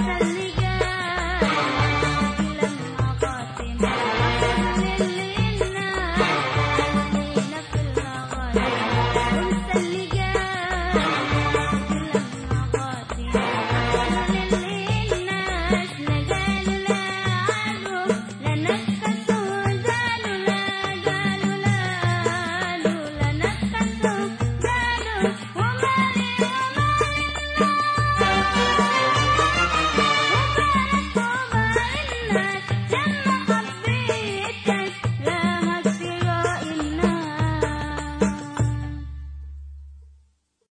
Salut.